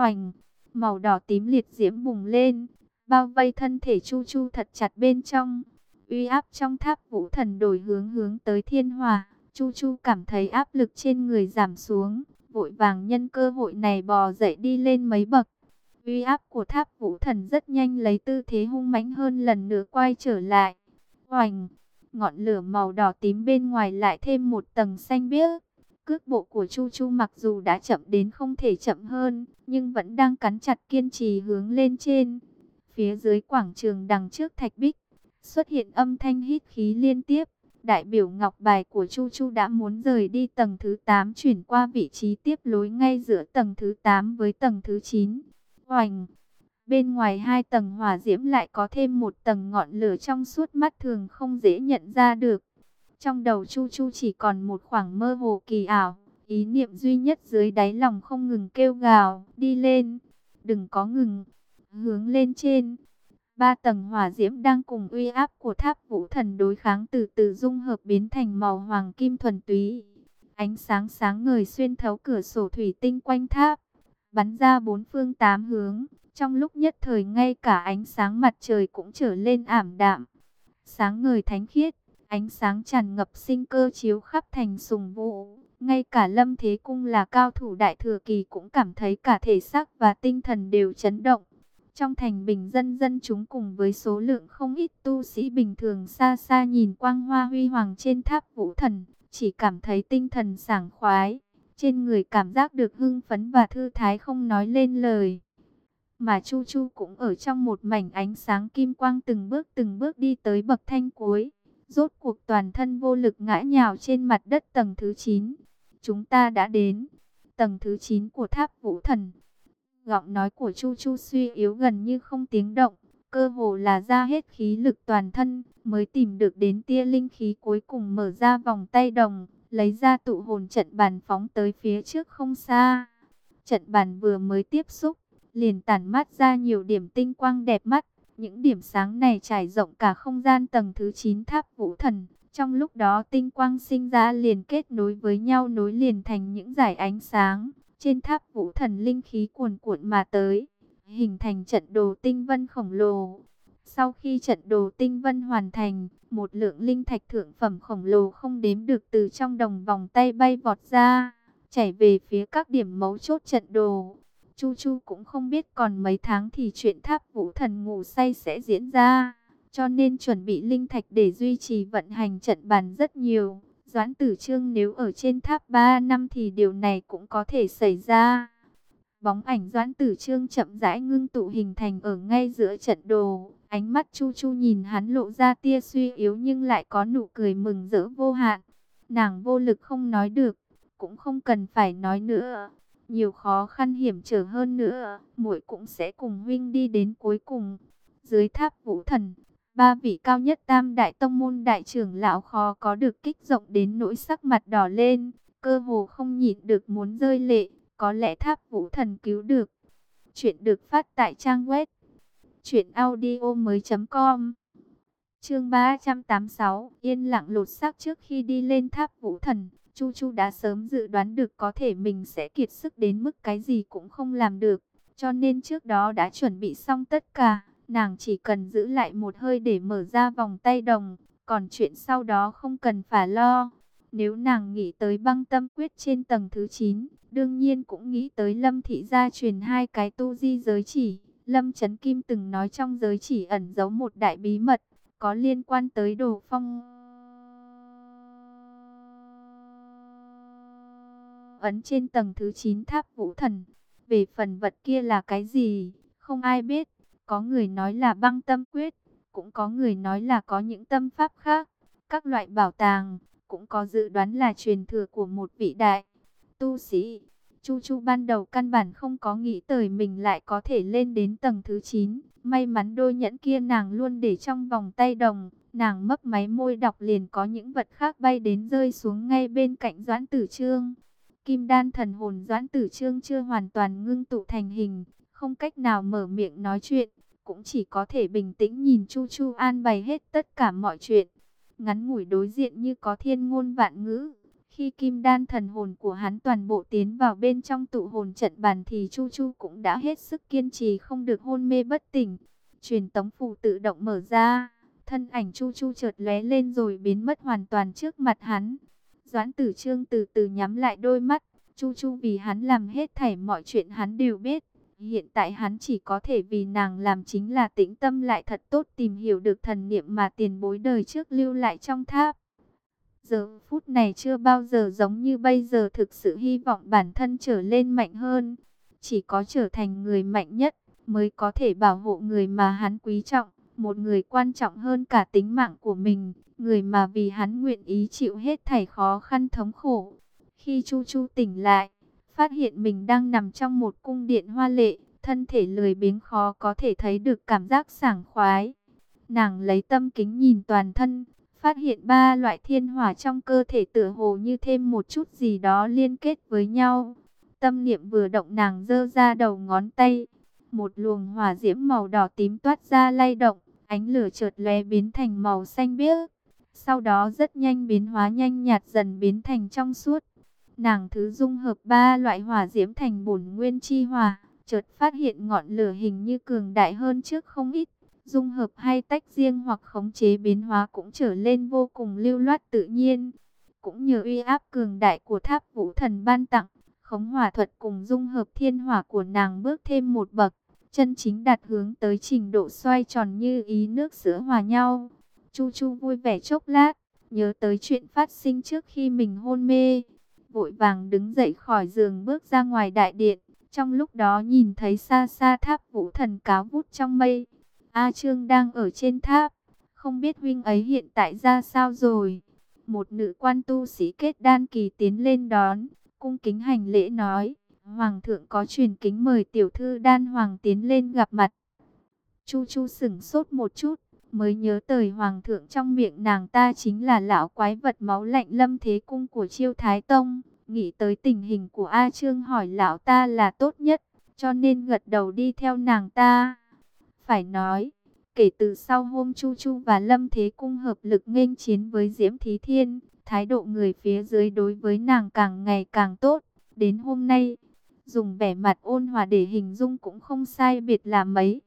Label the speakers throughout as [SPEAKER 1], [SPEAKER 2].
[SPEAKER 1] Oành, màu đỏ tím liệt diễm bùng lên, bao vây thân thể Chu Chu thật chặt bên trong. Uy áp trong tháp vũ thần đổi hướng hướng tới thiên hòa. Chu Chu cảm thấy áp lực trên người giảm xuống, vội vàng nhân cơ hội này bò dậy đi lên mấy bậc. Uy áp của tháp vũ thần rất nhanh lấy tư thế hung mãnh hơn lần nữa quay trở lại. Oành, ngọn lửa màu đỏ tím bên ngoài lại thêm một tầng xanh biếc. Cước bộ của Chu Chu mặc dù đã chậm đến không thể chậm hơn, nhưng vẫn đang cắn chặt kiên trì hướng lên trên. Phía dưới quảng trường đằng trước thạch bích, xuất hiện âm thanh hít khí liên tiếp. Đại biểu ngọc bài của Chu Chu đã muốn rời đi tầng thứ 8 chuyển qua vị trí tiếp lối ngay giữa tầng thứ 8 với tầng thứ 9. Hoành! Bên ngoài hai tầng hỏa diễm lại có thêm một tầng ngọn lửa trong suốt mắt thường không dễ nhận ra được. Trong đầu Chu Chu chỉ còn một khoảng mơ hồ kỳ ảo, ý niệm duy nhất dưới đáy lòng không ngừng kêu gào, đi lên, đừng có ngừng, hướng lên trên. Ba tầng hỏa diễm đang cùng uy áp của tháp vũ thần đối kháng từ từ dung hợp biến thành màu hoàng kim thuần túy. Ánh sáng sáng ngời xuyên thấu cửa sổ thủy tinh quanh tháp, bắn ra bốn phương tám hướng. Trong lúc nhất thời ngay cả ánh sáng mặt trời cũng trở lên ảm đạm. Sáng ngời thánh khiết, ánh sáng tràn ngập sinh cơ chiếu khắp thành sùng vũ. Ngay cả lâm thế cung là cao thủ đại thừa kỳ cũng cảm thấy cả thể xác và tinh thần đều chấn động. Trong thành bình dân dân chúng cùng với số lượng không ít tu sĩ bình thường xa xa nhìn quang hoa huy hoàng trên tháp vũ thần, chỉ cảm thấy tinh thần sảng khoái, trên người cảm giác được hưng phấn và thư thái không nói lên lời. Mà Chu Chu cũng ở trong một mảnh ánh sáng kim quang từng bước từng bước đi tới bậc thanh cuối. Rốt cuộc toàn thân vô lực ngã nhào trên mặt đất tầng thứ 9. Chúng ta đã đến. Tầng thứ 9 của tháp vũ thần. Giọng nói của Chu Chu suy yếu gần như không tiếng động, cơ hồ là ra hết khí lực toàn thân, mới tìm được đến tia linh khí cuối cùng mở ra vòng tay đồng, lấy ra tụ hồn trận bàn phóng tới phía trước không xa. Trận bàn vừa mới tiếp xúc, liền tản mắt ra nhiều điểm tinh quang đẹp mắt. Những điểm sáng này trải rộng cả không gian tầng thứ 9 tháp vũ thần. Trong lúc đó tinh quang sinh ra liền kết nối với nhau nối liền thành những giải ánh sáng. Trên tháp vũ thần linh khí cuồn cuộn mà tới, hình thành trận đồ tinh vân khổng lồ. Sau khi trận đồ tinh vân hoàn thành, một lượng linh thạch thượng phẩm khổng lồ không đếm được từ trong đồng vòng tay bay vọt ra, chảy về phía các điểm mấu chốt trận đồ. Chu Chu cũng không biết còn mấy tháng thì chuyện tháp vũ thần ngủ say sẽ diễn ra, cho nên chuẩn bị linh thạch để duy trì vận hành trận bàn rất nhiều. Doãn tử trương nếu ở trên tháp 3 năm thì điều này cũng có thể xảy ra. Bóng ảnh doãn tử trương chậm rãi ngưng tụ hình thành ở ngay giữa trận đồ. Ánh mắt chu chu nhìn hắn lộ ra tia suy yếu nhưng lại có nụ cười mừng rỡ vô hạn. Nàng vô lực không nói được, cũng không cần phải nói nữa. Nhiều khó khăn hiểm trở hơn nữa, muội cũng sẽ cùng huynh đi đến cuối cùng. Dưới tháp vũ thần, Ba vị cao nhất tam đại tông môn đại trưởng lão khó có được kích rộng đến nỗi sắc mặt đỏ lên, cơ hồ không nhịn được muốn rơi lệ, có lẽ tháp vũ thần cứu được. Chuyện được phát tại trang web truyệnaudiomoi.com. Chương 386, yên lặng lột xác trước khi đi lên tháp vũ thần, Chu Chu đã sớm dự đoán được có thể mình sẽ kiệt sức đến mức cái gì cũng không làm được, cho nên trước đó đã chuẩn bị xong tất cả. Nàng chỉ cần giữ lại một hơi để mở ra vòng tay đồng, còn chuyện sau đó không cần phải lo. Nếu nàng nghĩ tới băng tâm quyết trên tầng thứ 9, đương nhiên cũng nghĩ tới Lâm Thị gia truyền hai cái tu di giới chỉ. Lâm Trấn Kim từng nói trong giới chỉ ẩn giấu một đại bí mật, có liên quan tới đồ phong. Ấn trên tầng thứ 9 tháp vũ thần, về phần vật kia là cái gì, không ai biết. Có người nói là băng tâm quyết, cũng có người nói là có những tâm pháp khác. Các loại bảo tàng, cũng có dự đoán là truyền thừa của một vị đại tu sĩ. Chu Chu ban đầu căn bản không có nghĩ tới mình lại có thể lên đến tầng thứ 9. May mắn đôi nhẫn kia nàng luôn để trong vòng tay đồng. Nàng mấp máy môi đọc liền có những vật khác bay đến rơi xuống ngay bên cạnh Doãn Tử Trương. Kim đan thần hồn Doãn Tử Trương chưa hoàn toàn ngưng tụ thành hình, không cách nào mở miệng nói chuyện cũng chỉ có thể bình tĩnh nhìn Chu Chu an bày hết tất cả mọi chuyện. Ngắn ngủi đối diện như có thiên ngôn vạn ngữ, Khi kim đan thần hồn của hắn toàn bộ tiến vào bên trong tụ hồn trận bàn thì Chu Chu cũng đã hết sức kiên trì không được hôn mê bất tỉnh. Truyền tống phù tự động mở ra, thân ảnh Chu Chu chợt lóe lên rồi biến mất hoàn toàn trước mặt hắn. Doãn Tử Trương từ từ nhắm lại đôi mắt, Chu Chu vì hắn làm hết thảy mọi chuyện hắn đều biết. Hiện tại hắn chỉ có thể vì nàng làm chính là tĩnh tâm lại thật tốt tìm hiểu được thần niệm mà tiền bối đời trước lưu lại trong tháp. Giờ phút này chưa bao giờ giống như bây giờ thực sự hy vọng bản thân trở lên mạnh hơn. Chỉ có trở thành người mạnh nhất mới có thể bảo hộ người mà hắn quý trọng. Một người quan trọng hơn cả tính mạng của mình. Người mà vì hắn nguyện ý chịu hết thảy khó khăn thống khổ. Khi Chu Chu tỉnh lại, phát hiện mình đang nằm trong một cung điện hoa lệ. Thân thể lười biếng khó có thể thấy được cảm giác sảng khoái. Nàng lấy tâm kính nhìn toàn thân, phát hiện ba loại thiên hỏa trong cơ thể tựa hồ như thêm một chút gì đó liên kết với nhau. Tâm niệm vừa động nàng giơ ra đầu ngón tay, một luồng hỏa diễm màu đỏ tím toát ra lay động, ánh lửa chợt lóe biến thành màu xanh biếc. Sau đó rất nhanh biến hóa nhanh nhạt dần biến thành trong suốt. Nàng thứ dung hợp ba loại hỏa diễm thành bổn nguyên chi hỏa, chợt phát hiện ngọn lửa hình như cường đại hơn trước không ít dung hợp hay tách riêng hoặc khống chế biến hóa cũng trở lên vô cùng lưu loát tự nhiên. Cũng nhờ uy áp cường đại của tháp vũ thần ban tặng, khống hỏa thuật cùng dung hợp thiên hỏa của nàng bước thêm một bậc, chân chính đạt hướng tới trình độ xoay tròn như ý nước sữa hòa nhau. Chu Chu vui vẻ chốc lát, nhớ tới chuyện phát sinh trước khi mình hôn mê, vội vàng đứng dậy khỏi giường bước ra ngoài đại điện. Trong lúc đó nhìn thấy xa xa tháp vũ thần cáo vút trong mây, A Trương đang ở trên tháp, không biết huynh ấy hiện tại ra sao rồi. Một nữ quan tu sĩ kết đan kỳ tiến lên đón, cung kính hành lễ nói, Hoàng thượng có truyền kính mời tiểu thư đan hoàng tiến lên gặp mặt. Chu Chu sửng sốt một chút, mới nhớ tới Hoàng thượng trong miệng nàng ta chính là lão quái vật máu lạnh lâm thế cung của chiêu Thái Tông. Nghĩ tới tình hình của A Trương hỏi lão ta là tốt nhất, cho nên gật đầu đi theo nàng ta. Phải nói, kể từ sau hôm Chu Chu và Lâm Thế Cung hợp lực nghênh chiến với Diễm Thí Thiên, thái độ người phía dưới đối với nàng càng ngày càng tốt. Đến hôm nay, dùng vẻ mặt ôn hòa để hình dung cũng không sai biệt là mấy.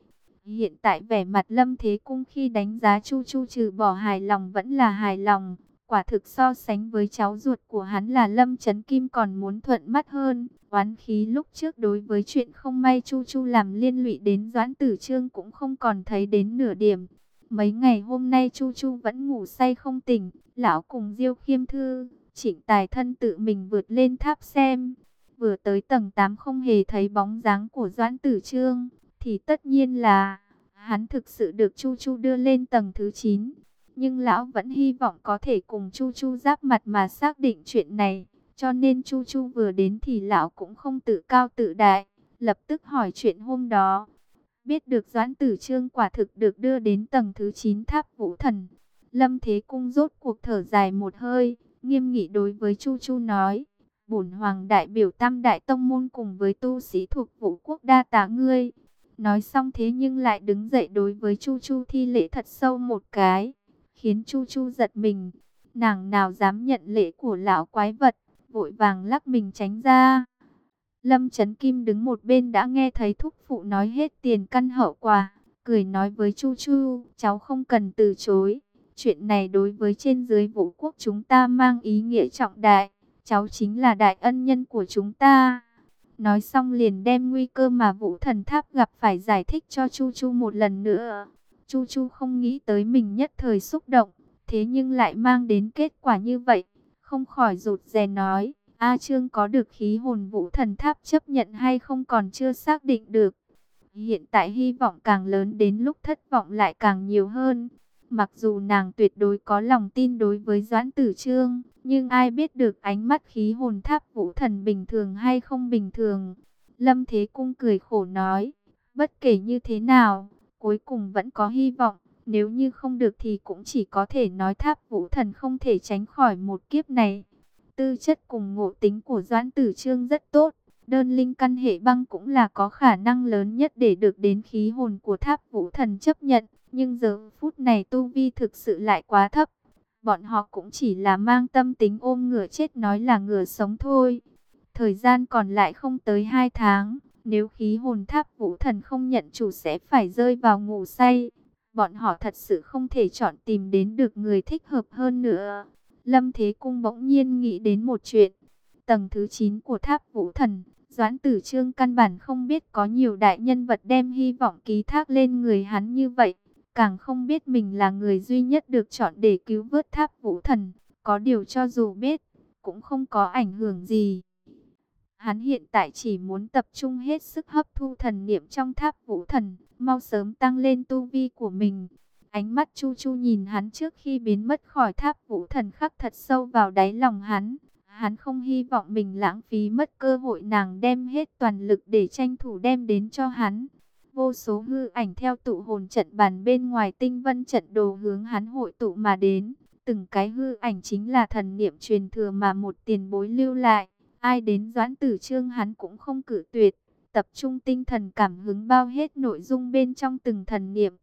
[SPEAKER 1] Hiện tại vẻ mặt Lâm Thế Cung khi đánh giá Chu Chu trừ bỏ hài lòng vẫn là hài lòng. Quả thực so sánh với cháu ruột của hắn là Lâm Trấn Kim còn muốn thuận mắt hơn. Oán khí lúc trước đối với chuyện không may Chu Chu làm liên lụy đến Doãn Tử Trương cũng không còn thấy đến nửa điểm. Mấy ngày hôm nay Chu Chu vẫn ngủ say không tỉnh, lão cùng Diêu Khiêm Thư, chỉnh tài thân tự mình vượt lên tháp xem. Vừa tới tầng 8 không hề thấy bóng dáng của Doãn Tử Trương, thì tất nhiên là hắn thực sự được Chu Chu đưa lên tầng thứ 9. Nhưng lão vẫn hy vọng có thể cùng Chu Chu giáp mặt mà xác định chuyện này. Cho nên Chu Chu vừa đến thì lão cũng không tự cao tự đại, lập tức hỏi chuyện hôm đó. Biết được Doãn Tử Trương quả thực được đưa đến tầng thứ 9 tháp vũ thần. Lâm Thế Cung rốt cuộc thở dài một hơi, nghiêm nghị đối với Chu Chu nói. Bổn hoàng đại biểu tam đại tông môn cùng với tu sĩ thuộc vũ quốc đa tá ngươi. Nói xong thế nhưng lại đứng dậy đối với Chu Chu thi lễ thật sâu một cái, khiến Chu Chu giật mình. Nàng nào dám nhận lễ của lão quái vật, vội vàng lắc mình tránh ra. Lâm Trấn Kim đứng một bên đã nghe thấy thúc phụ nói hết tiền căn hậu quả, cười nói với Chu Chu, cháu không cần từ chối. Chuyện này đối với trên dưới vũ quốc chúng ta mang ý nghĩa trọng đại, cháu chính là đại ân nhân của chúng ta. Nói xong liền đem nguy cơ mà vũ thần tháp gặp phải giải thích cho Chu Chu một lần nữa. Chu Chu không nghĩ tới mình nhất thời xúc động, thế nhưng lại mang đến kết quả như vậy không khỏi rụt rè nói, A Trương có được khí hồn vũ thần tháp chấp nhận hay không còn chưa xác định được. Hiện tại hy vọng càng lớn đến lúc thất vọng lại càng nhiều hơn. Mặc dù nàng tuyệt đối có lòng tin đối với Doãn Tử Trương, nhưng ai biết được ánh mắt khí hồn tháp vũ thần bình thường hay không bình thường. Lâm Thế Cung cười khổ nói, bất kể như thế nào, cuối cùng vẫn có hy vọng. Nếu như không được thì cũng chỉ có thể nói tháp vũ thần không thể tránh khỏi một kiếp này. Tư chất cùng ngộ tính của Doãn Tử Trương rất tốt. Đơn linh căn hệ băng cũng là có khả năng lớn nhất để được đến khí hồn của tháp vũ thần chấp nhận. Nhưng giờ phút này tu vi thực sự lại quá thấp. bọn họ cũng chỉ là mang tâm tính ôm ngựa chết nói là ngựa sống thôi. Thời gian còn lại không tới 2 tháng, nếu khí hồn tháp vũ thần không nhận chủ sẽ phải rơi vào ngủ say. Bọn họ thật sự không thể chọn tìm đến được người thích hợp hơn nữa. Lâm Thế Cung bỗng nhiên nghĩ đến một chuyện. Tầng thứ 9 của tháp vũ thần, Doãn Tử Trương căn bản không biết có nhiều đại nhân vật đem hy vọng ký thác lên người hắn như vậy. Càng không biết mình là người duy nhất được chọn để cứu vớt tháp vũ thần. Có điều cho dù biết, cũng không có ảnh hưởng gì. Hắn hiện tại chỉ muốn tập trung hết sức hấp thu thần niệm trong tháp vũ thần, mau sớm tăng lên tu vi của mình. Ánh mắt Chu Chu nhìn hắn trước khi biến mất khỏi tháp vũ thần khắc thật sâu vào đáy lòng hắn. Hắn không hy vọng mình lãng phí mất cơ hội nàng đem hết toàn lực để tranh thủ đem đến cho hắn. Vô số hư ảnh theo tụ hồn trận bàn bên ngoài tinh vân trận đồ hướng hắn hội tụ mà đến. Từng cái hư ảnh chính là thần niệm truyền thừa mà một tiền bối lưu lại. Ai đến doãn tử trương hắn cũng không cử tuyệt. Tập trung tinh thần cảm hứng bao hết nội dung bên trong từng thần niệm.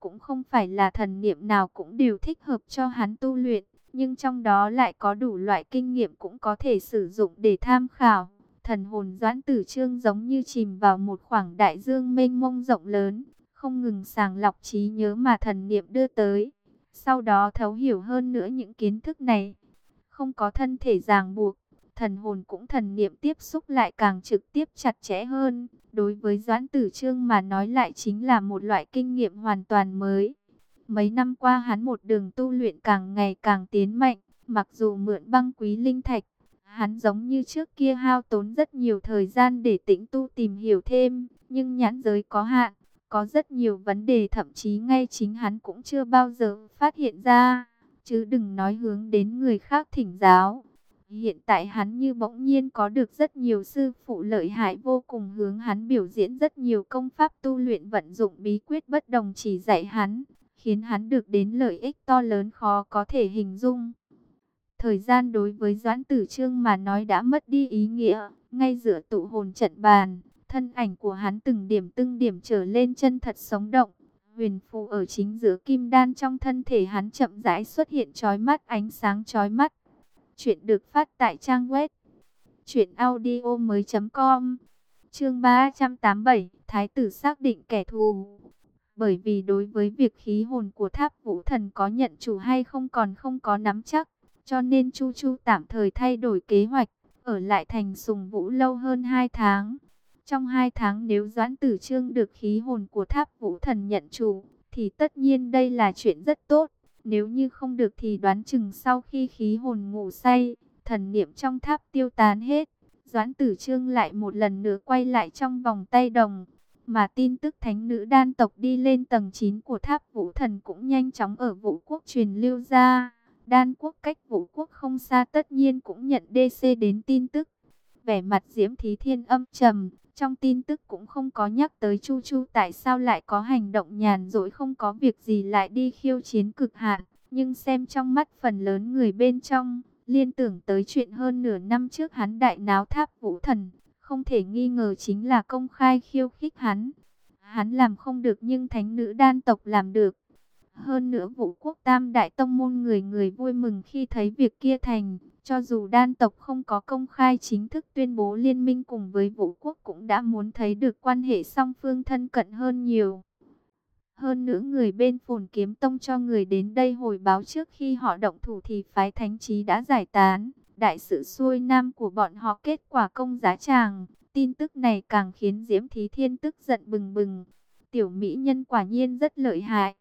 [SPEAKER 1] Cũng không phải là thần niệm nào cũng đều thích hợp cho hắn tu luyện. Nhưng trong đó lại có đủ loại kinh nghiệm cũng có thể sử dụng để tham khảo. Thần hồn doãn tử trương giống như chìm vào một khoảng đại dương mênh mông rộng lớn. Không ngừng sàng lọc trí nhớ mà thần niệm đưa tới. Sau đó thấu hiểu hơn nữa những kiến thức này. Không có thân thể ràng buộc thần hồn cũng thần niệm tiếp xúc lại càng trực tiếp chặt chẽ hơn. Đối với Doãn Tử Trương mà nói lại chính là một loại kinh nghiệm hoàn toàn mới. Mấy năm qua hắn một đường tu luyện càng ngày càng tiến mạnh, mặc dù mượn băng quý linh thạch, hắn giống như trước kia hao tốn rất nhiều thời gian để tĩnh tu tìm hiểu thêm, nhưng nhãn giới có hạn, có rất nhiều vấn đề thậm chí ngay chính hắn cũng chưa bao giờ phát hiện ra, chứ đừng nói hướng đến người khác thỉnh giáo. Hiện tại hắn như bỗng nhiên có được rất nhiều sư phụ lợi hại vô cùng hướng hắn biểu diễn rất nhiều công pháp tu luyện vận dụng bí quyết bất đồng chỉ dạy hắn, khiến hắn được đến lợi ích to lớn khó có thể hình dung. Thời gian đối với Doãn Tử Trương mà nói đã mất đi ý nghĩa, ngay giữa tụ hồn trận bàn, thân ảnh của hắn từng điểm từng điểm trở lên chân thật sống động. Huyền phù ở chính giữa kim đan trong thân thể hắn chậm rãi xuất hiện chói mắt ánh sáng chói mắt. Chuyện được phát tại trang web truyệnaudiomoi.com. Chương 387, Thái tử xác định kẻ thù. Bởi vì đối với việc khí hồn của Tháp Vũ Thần có nhận chủ hay không còn không có nắm chắc, cho nên Chu Chu tạm thời thay đổi kế hoạch, ở lại thành Sùng Vũ lâu hơn 2 tháng. Trong 2 tháng nếu Doãn Tử Trương được khí hồn của Tháp Vũ Thần nhận chủ, thì tất nhiên đây là chuyện rất tốt. Nếu như không được thì đoán chừng sau khi khí hồn ngủ say, thần niệm trong tháp tiêu tán hết. Doãn tử trương lại một lần nữa quay lại trong vòng tay đồng. Mà tin tức thánh nữ đan tộc đi lên tầng 9 của tháp vũ thần cũng nhanh chóng ở vũ quốc truyền lưu ra. Đan quốc cách vũ quốc không xa tất nhiên cũng nhận DC đến tin tức. Vẻ mặt diễm thí thiên âm trầm, trong tin tức cũng không có nhắc tới Chu Chu tại sao lại có hành động nhàn rỗi không có việc gì lại đi khiêu chiến cực hạn. Nhưng xem trong mắt phần lớn người bên trong, liên tưởng tới chuyện hơn nửa năm trước hắn đại náo tháp vũ thần, không thể nghi ngờ chính là công khai khiêu khích hắn. Hắn làm không được nhưng thánh nữ đan tộc làm được. Hơn nữa vũ quốc tam đại tông môn người người vui mừng khi thấy việc kia thành. Cho dù đan tộc không có công khai chính thức tuyên bố liên minh cùng với vũ quốc cũng đã muốn thấy được quan hệ song phương thân cận hơn nhiều. Hơn nữa người bên phồn kiếm tông cho người đến đây hồi báo trước khi họ động thủ thì phái thánh trí đã giải tán. Đại sự xuôi nam của bọn họ kết quả công giá tràng. Tin tức này càng khiến Diễm Thí Thiên tức giận bừng bừng. Tiểu mỹ nhân quả nhiên rất lợi hại.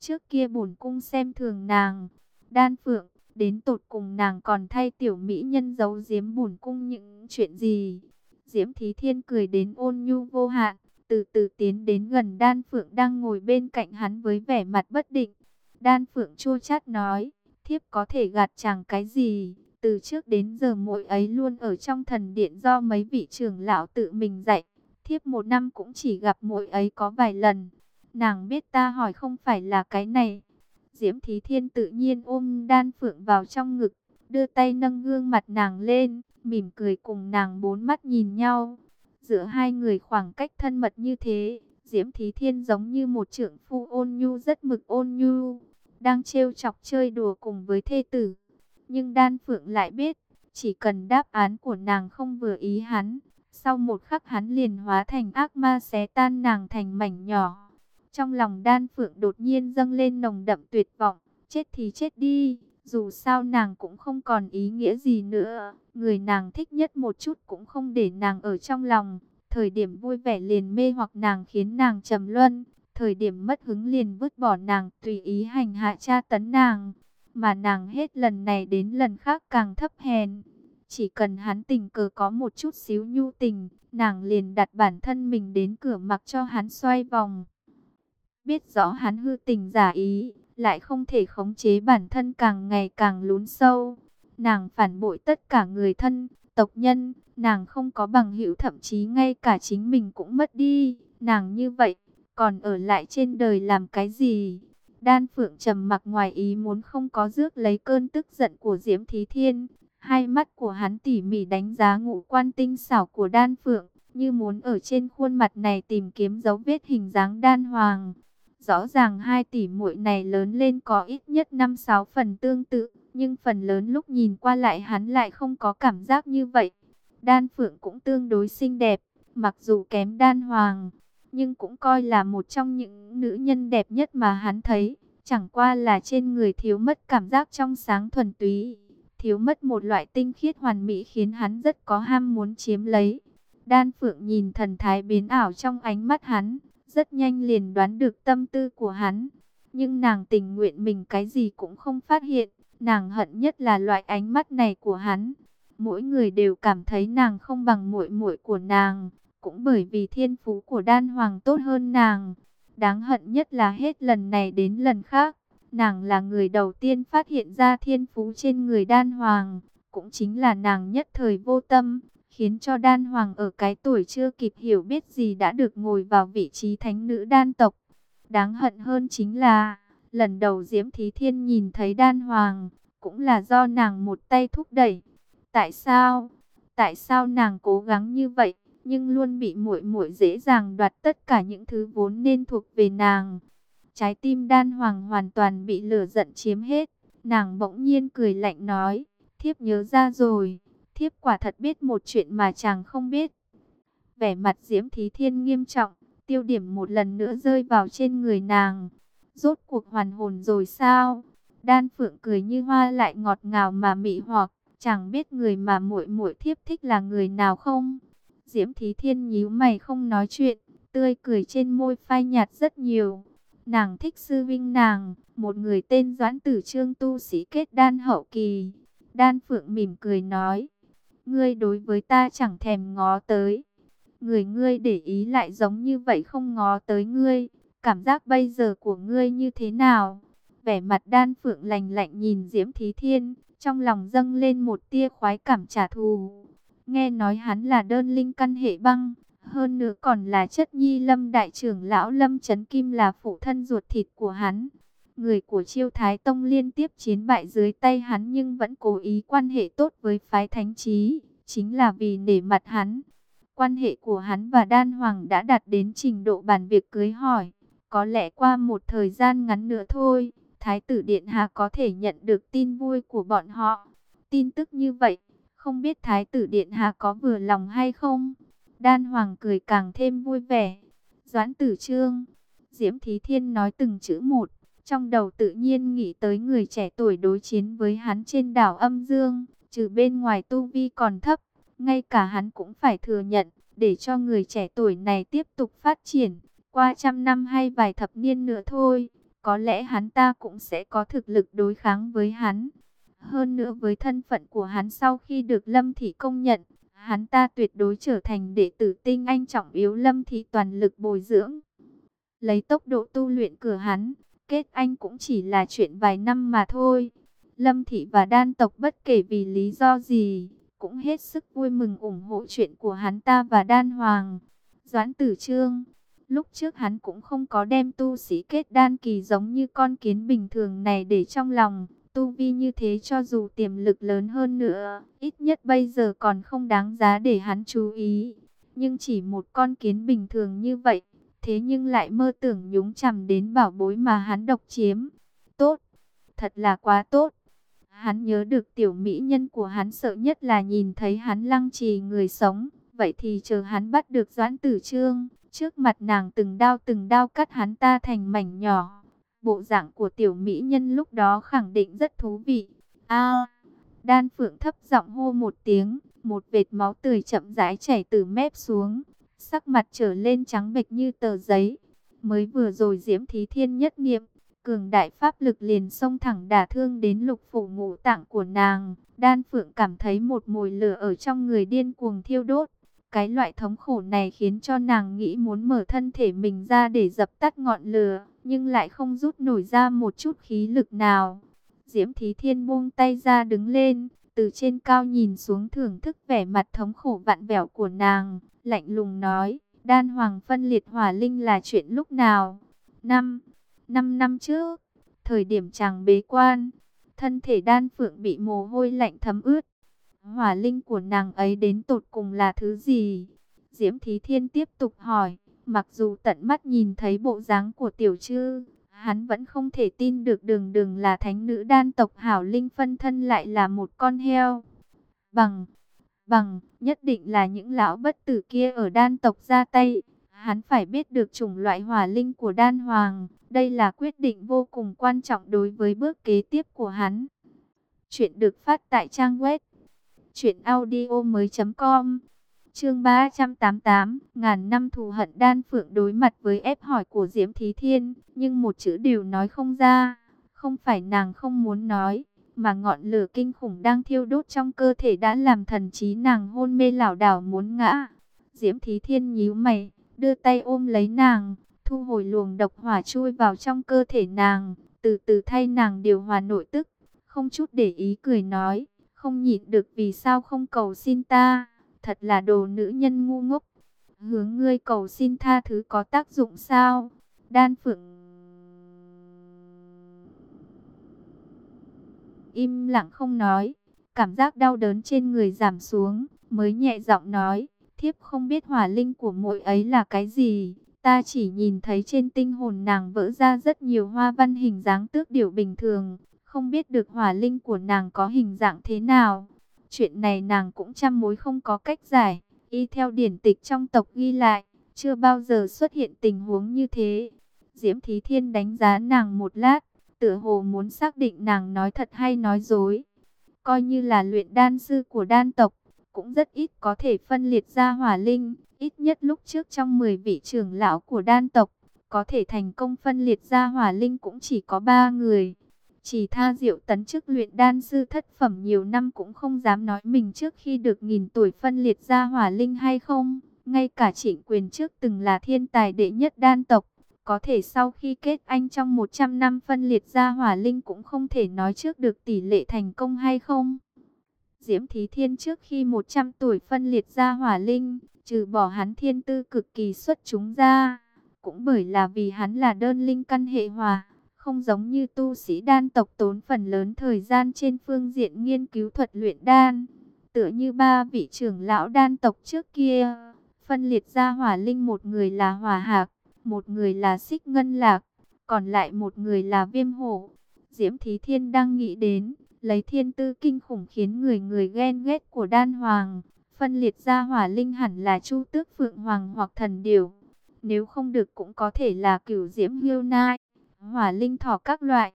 [SPEAKER 1] Trước kia bổn cung xem thường nàng. Đan Phượng, đến tột cùng nàng còn thay tiểu mỹ nhân giấu giếm bổn cung những chuyện gì? Diễm Thí Thiên cười đến ôn nhu vô hạn, từ từ tiến đến gần Đan Phượng đang ngồi bên cạnh hắn với vẻ mặt bất định. Đan Phượng chua chát nói, thiếp có thể gạt chàng cái gì? Từ trước đến giờ mỗi ấy luôn ở trong thần điện do mấy vị trưởng lão tự mình dạy. Thiếp một năm cũng chỉ gặp mỗi ấy có vài lần. Nàng biết ta hỏi không phải là cái này. Diễm Thí Thiên tự nhiên ôm đan phượng vào trong ngực, đưa tay nâng gương mặt nàng lên, mỉm cười cùng nàng bốn mắt nhìn nhau. Giữa hai người khoảng cách thân mật như thế, Diễm Thí Thiên giống như một trưởng phu ôn nhu rất mực ôn nhu. đang trêu chọc chơi đùa cùng với thê tử. Nhưng Đan Phượng lại biết, chỉ cần đáp án của nàng không vừa ý hắn, sau một khắc hắn liền hóa thành ác ma xé tan nàng thành mảnh nhỏ. Trong lòng Đan Phượng đột nhiên dâng lên nồng đậm tuyệt vọng, chết thì chết đi, dù sao nàng cũng không còn ý nghĩa gì nữa. Người nàng thích nhất một chút cũng không để nàng ở trong lòng, thời điểm vui vẻ liền mê hoặc nàng khiến nàng trầm luân, thời điểm mất hứng liền vứt bỏ nàng tùy ý hành hạ tra tấn nàng. Mà nàng hết lần này đến lần khác càng thấp hèn. Chỉ cần hắn tình cờ có một chút xíu nhu tình, nàng liền đặt bản thân mình đến cửa mặc cho hắn xoay vòng. Biết rõ hắn hư tình giả ý, lại không thể khống chế bản thân càng ngày càng lún sâu. Nàng phản bội tất cả người thân, tộc nhân, nàng không có bằng hữu thậm chí ngay cả chính mình cũng mất đi. Nàng như vậy, còn ở lại trên đời làm cái gì? Đan Phượng trầm mặc ngoài ý muốn không có rước lấy cơn tức giận của Diễm Thí Thiên. Hai mắt của hắn tỉ mỉ đánh giá ngũ quan tinh xảo của Đan Phượng, như muốn ở trên khuôn mặt này tìm kiếm dấu vết hình dáng đan hoàng. Rõ ràng hai tỷ muội này lớn lên có ít nhất 5-6 phần tương tự, nhưng phần lớn lúc nhìn qua lại hắn lại không có cảm giác như vậy. Đan Phượng cũng tương đối xinh đẹp, mặc dù kém Đan Hoàng, nhưng cũng coi là một trong những nữ nhân đẹp nhất mà hắn thấy. Chẳng qua là trên người thiếu mất cảm giác trong sáng thuần túy, thiếu mất một loại tinh khiết hoàn mỹ khiến hắn rất có ham muốn chiếm lấy. Đan Phượng nhìn thần thái biến ảo trong ánh mắt hắn, rất nhanh liền đoán được tâm tư của hắn. Nhưng nàng tình nguyện mình cái gì cũng không phát hiện, nàng hận nhất là loại ánh mắt này của hắn. Mỗi người đều cảm thấy nàng không bằng muội muội của nàng, cũng bởi vì thiên phú của đan hoàng tốt hơn nàng. Đáng hận nhất là hết lần này đến lần khác, nàng là người đầu tiên phát hiện ra thiên phú trên người đan hoàng, cũng chính là nàng nhất thời vô tâm, khiến cho đan hoàng ở cái tuổi chưa kịp hiểu biết gì đã được ngồi vào vị trí thánh nữ đan tộc. Đáng hận hơn chính là, lần đầu Diễm Thí Thiên nhìn thấy đan hoàng, cũng là do nàng một tay thúc đẩy. Tại sao? Tại sao nàng cố gắng như vậy? nhưng luôn bị muội muội dễ dàng đoạt tất cả những thứ vốn nên thuộc về nàng. Trái tim đan hoàng hoàn toàn bị lửa giận chiếm hết, nàng bỗng nhiên cười lạnh nói, thiếp nhớ ra rồi, thiếp quả thật biết một chuyện mà chàng không biết. Vẻ mặt diễm thí thiên nghiêm trọng, tiêu điểm một lần nữa rơi vào trên người nàng. Rốt cuộc hoàn hồn rồi sao? Đan phượng cười như hoa lại ngọt ngào mà mị hoặc, chẳng biết người mà muội muội thiếp thích là người nào không? Diễm Thí Thiên nhíu mày không nói chuyện, tươi cười trên môi phai nhạt rất nhiều. Nàng thích sư vinh nàng, một người tên Doãn Tử Trương tu sĩ kết đan hậu kỳ. Đan Phượng mỉm cười nói, ngươi đối với ta chẳng thèm ngó tới. Người ngươi để ý lại giống như vậy không ngó tới ngươi. Cảm giác bây giờ của ngươi như thế nào? Vẻ mặt đan phượng lành lạnh nhìn Diễm Thí Thiên, trong lòng dâng lên một tia khoái cảm trả thù. Nghe nói hắn là đơn linh căn hệ băng, hơn nữa còn là chất nhi lâm đại trưởng lão lâm chấn kim là phụ thân ruột thịt của hắn. Người của chiêu thái tông liên tiếp chiến bại dưới tay hắn nhưng vẫn cố ý quan hệ tốt với phái thánh trí, chính là vì nể mặt hắn. Quan hệ của hắn và đan hoàng đã đạt đến trình độ bàn việc cưới hỏi. Có lẽ qua một thời gian ngắn nữa thôi, Thái tử Điện Hà có thể nhận được tin vui của bọn họ. Tin tức như vậy, không biết Thái tử Điện Hạ có vừa lòng hay không? Đan Hoàng cười càng thêm vui vẻ. Doãn tử trương. Diễm Thí Thiên nói từng chữ một. Trong đầu tự nhiên nghĩ tới người trẻ tuổi đối chiến với hắn trên đảo âm dương. Trừ bên ngoài tu vi còn thấp. Ngay cả hắn cũng phải thừa nhận. Để cho người trẻ tuổi này tiếp tục phát triển. Qua trăm năm hay vài thập niên nữa thôi. Có lẽ hắn ta cũng sẽ có thực lực đối kháng với hắn. Hơn nữa với thân phận của hắn sau khi được Lâm Thị công nhận, hắn ta tuyệt đối trở thành đệ tử tinh anh trọng yếu Lâm Thị toàn lực bồi dưỡng. Lấy tốc độ tu luyện cửa hắn, kết anh cũng chỉ là chuyện vài năm mà thôi. Lâm Thị và đan tộc bất kể vì lý do gì, cũng hết sức vui mừng ủng hộ chuyện của hắn ta và đan hoàng. Doãn tử trương, lúc trước hắn cũng không có đem tu sĩ kết đan kỳ giống như con kiến bình thường này để trong lòng. Tu vi như thế cho dù tiềm lực lớn hơn nữa, ít nhất bây giờ còn không đáng giá để hắn chú ý. Nhưng chỉ một con kiến bình thường như vậy, thế nhưng lại mơ tưởng nhúng chằm đến bảo bối mà hắn độc chiếm. Tốt, thật là quá tốt. Hắn nhớ được tiểu mỹ nhân của hắn sợ nhất là nhìn thấy hắn lăng trì người sống. Vậy thì chờ hắn bắt được Doãn Tử Trương, trước mặt nàng từng đao từng đao cắt hắn ta thành mảnh nhỏ. Bộ dạng của tiểu mỹ nhân lúc đó khẳng định rất thú vị. A, đan phượng thấp giọng hô một tiếng, một vệt máu tươi chậm rãi chảy từ mép xuống, sắc mặt trở lên trắng bệch như tờ giấy. Mới vừa rồi diễm thí thiên nhất niệm, cường đại pháp lực liền xông thẳng đả thương đến lục phủ ngũ tạng của nàng. Đan Phượng cảm thấy một mùi lửa ở trong người điên cuồng thiêu đốt. Cái loại thống khổ này khiến cho nàng nghĩ muốn mở thân thể mình ra để dập tắt ngọn lửa, nhưng lại không rút nổi ra một chút khí lực nào. Diễm Thí Thiên buông tay ra đứng lên, từ trên cao nhìn xuống thưởng thức vẻ mặt thống khổ vạn vẹo của nàng, lạnh lùng nói, đan hoàng phân liệt hỏa linh là chuyện lúc nào? Năm, năm năm trước, thời điểm chàng bế quan, thân thể đan phượng bị mồ hôi lạnh thấm ướt, hỏa linh của nàng ấy đến tột cùng là thứ gì? Diễm Thí Thiên tiếp tục hỏi, mặc dù tận mắt nhìn thấy bộ dáng của tiểu trư, hắn vẫn không thể tin được đường đường là thánh nữ đan tộc hảo linh phân thân lại là một con heo. Bằng, bằng, nhất định là những lão bất tử kia ở đan tộc ra tay. Hắn phải biết được chủng loại hỏa linh của đan hoàng. Đây là quyết định vô cùng quan trọng đối với bước kế tiếp của hắn. Chuyện được phát tại trang web Chuyện audio mới com Chương 388 Ngàn năm thù hận đan phượng đối mặt với ép hỏi của Diễm Thí Thiên Nhưng một chữ đều nói không ra. Không phải nàng không muốn nói Mà ngọn lửa kinh khủng đang thiêu đốt trong cơ thể đã làm thần trí nàng hôn mê lảo đảo muốn ngã. Diễm Thí Thiên nhíu mày Đưa tay ôm lấy nàng Thu hồi luồng độc hỏa chui vào trong cơ thể nàng Từ từ thay nàng điều hòa nội tức. Không chút để ý cười nói không nhịn được vì sao không cầu xin ta, thật là đồ nữ nhân ngu ngốc. Hướng ngươi cầu xin tha thứ có tác dụng sao? Đan Phượng im lặng không nói, cảm giác đau đớn trên người giảm xuống, mới nhẹ giọng nói, thiếp không biết hỏa linh của muội ấy là cái gì, ta chỉ nhìn thấy trên tinh hồn nàng vỡ ra rất nhiều hoa văn hình dáng tước điểu bình thường, không biết được hỏa linh của nàng có hình dạng thế nào. Chuyện này nàng cũng trăm mối không có cách giải. Y theo điển tịch trong tộc ghi lại, chưa bao giờ xuất hiện tình huống như thế. Diễm Thí Thiên đánh giá nàng một lát, tựa hồ muốn xác định nàng nói thật hay nói dối. Coi như là luyện đan sư của đan tộc, cũng rất ít có thể phân liệt ra hỏa linh. Ít nhất lúc trước trong 10 vị trưởng lão của đan tộc, có thể thành công phân liệt ra hỏa linh cũng chỉ có 3 người. Chỉ tha diệu tấn chức luyện đan sư thất phẩm nhiều năm cũng không dám nói mình trước khi được nghìn tuổi phân liệt ra hỏa linh hay không. Ngay cả trịnh quyền trước từng là thiên tài đệ nhất đan tộc. Có thể sau khi kết anh trong 100 năm phân liệt ra hỏa linh cũng không thể nói trước được tỷ lệ thành công hay không. Diễm Thí Thiên trước khi 100 tuổi phân liệt ra hỏa linh, trừ bỏ hắn thiên tư cực kỳ xuất chúng ra, cũng bởi là vì hắn là đơn linh căn hệ hòa không giống như tu sĩ đan tộc tốn phần lớn thời gian trên phương diện nghiên cứu thuật luyện đan. Tựa như ba vị trưởng lão đan tộc trước kia, phân liệt ra hỏa linh một người là hỏa hạc, một người là xích ngân lạc, còn lại một người là viêm hổ. Diễm Thí Thiên đang nghĩ đến, lấy thiên tư kinh khủng khiến người người ghen ghét của đan hoàng. Phân liệt ra hỏa linh hẳn là chu tước phượng hoàng hoặc thần điều. Nếu không được cũng có thể là cửu diễm hiêu nai hỏa linh thỏ các loại.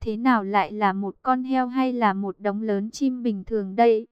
[SPEAKER 1] Thế nào lại là một con heo hay là một đống lớn chim bình thường đây?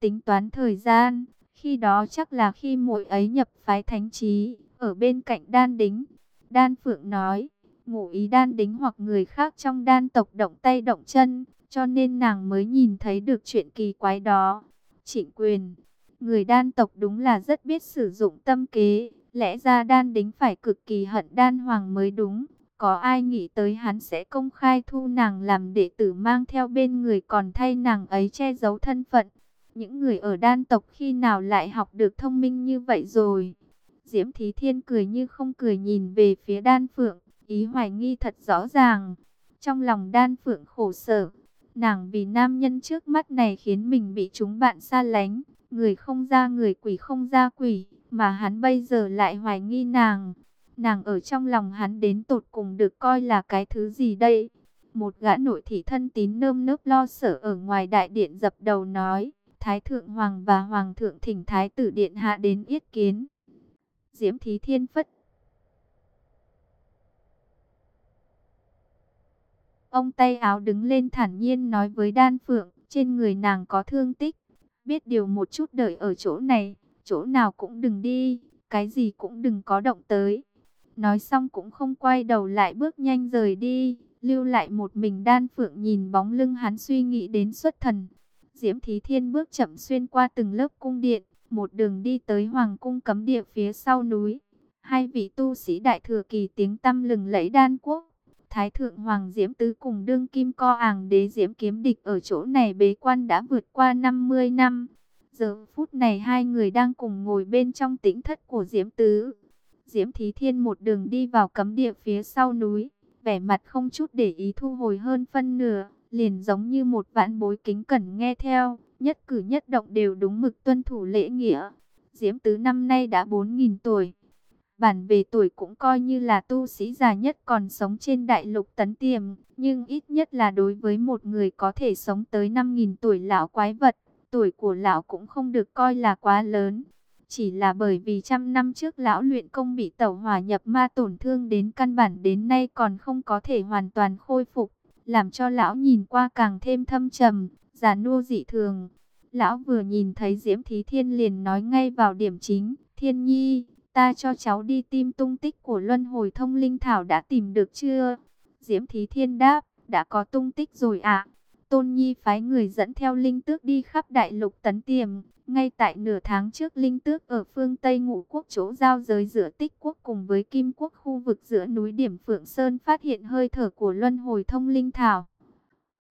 [SPEAKER 1] Tính toán thời gian, khi đó chắc là khi muội ấy nhập phái thánh trí, ở bên cạnh đan đính. Đan Phượng nói, ngụ ý đan đính hoặc người khác trong đan tộc động tay động chân, cho nên nàng mới nhìn thấy được chuyện kỳ quái đó. Trịnh quyền, người đan tộc đúng là rất biết sử dụng tâm kế, lẽ ra đan đính phải cực kỳ hận đan hoàng mới đúng. Có ai nghĩ tới hắn sẽ công khai thu nàng làm đệ tử mang theo bên người còn thay nàng ấy che giấu thân phận. Những người ở đan tộc khi nào lại học được thông minh như vậy rồi. Diễm Thí Thiên cười như không cười nhìn về phía đan phượng, ý hoài nghi thật rõ ràng. Trong lòng đan phượng khổ sở, nàng vì nam nhân trước mắt này khiến mình bị chúng bạn xa lánh. Người không ra người quỷ không ra quỷ, mà hắn bây giờ lại hoài nghi nàng. Nàng ở trong lòng hắn đến tột cùng được coi là cái thứ gì đây? Một gã nội thị thân tín nơm nớp lo sợ ở ngoài đại điện dập đầu nói, Thái Thượng Hoàng và Hoàng thượng thỉnh Thái tử Điện Hạ đến yết kiến. Diễm Thí Thiên Phất Ông tay áo đứng lên thản nhiên nói với Đan Phượng, trên người nàng có thương tích, biết điều một chút đợi ở chỗ này, chỗ nào cũng đừng đi, cái gì cũng đừng có động tới. Nói xong cũng không quay đầu lại bước nhanh rời đi, lưu lại một mình Đan Phượng nhìn bóng lưng hắn suy nghĩ đến xuất thần. Diễm Thí Thiên bước chậm xuyên qua từng lớp cung điện, một đường đi tới Hoàng cung cấm địa phía sau núi. Hai vị tu sĩ đại thừa kỳ tiếng tâm lừng lẫy đan quốc. Thái thượng Hoàng Diễm Tứ cùng đương kim co ảng đế Diễm kiếm địch ở chỗ này bế quan đã vượt qua 50 năm. Giờ phút này hai người đang cùng ngồi bên trong tĩnh thất của Diễm Tứ. Diễm Thí Thiên một đường đi vào cấm địa phía sau núi, vẻ mặt không chút để ý thu hồi hơn phân nửa, liền giống như một vãn bối kính cẩn nghe theo, nhất cử nhất động đều đúng mực tuân thủ lễ nghĩa. Diễm Tứ năm nay đã 4.000 tuổi, bản về tuổi cũng coi như là tu sĩ già nhất còn sống trên đại lục tấn tiềm, nhưng ít nhất là đối với một người có thể sống tới 5.000 tuổi lão quái vật, tuổi của lão cũng không được coi là quá lớn. Chỉ là bởi vì trăm năm trước lão luyện công bị tẩu hỏa nhập ma tổn thương đến căn bản đến nay còn không có thể hoàn toàn khôi phục, làm cho lão nhìn qua càng thêm thâm trầm, già nua dị thường. Lão vừa nhìn thấy Diễm Thí Thiên liền nói ngay vào điểm chính, Thiên Nhi, ta cho cháu đi tìm tung tích của luân hồi thông linh thảo đã tìm được chưa? Diễm Thí Thiên đáp, đã có tung tích rồi ạ. Tôn Nhi phái người dẫn theo linh tước đi khắp đại lục tấn tiềm. Ngay tại nửa tháng trước linh tước ở phương Tây ngũ quốc chỗ giao giới giữa tích quốc cùng với kim quốc khu vực giữa núi điểm Phượng Sơn phát hiện hơi thở của luân hồi thông linh thảo.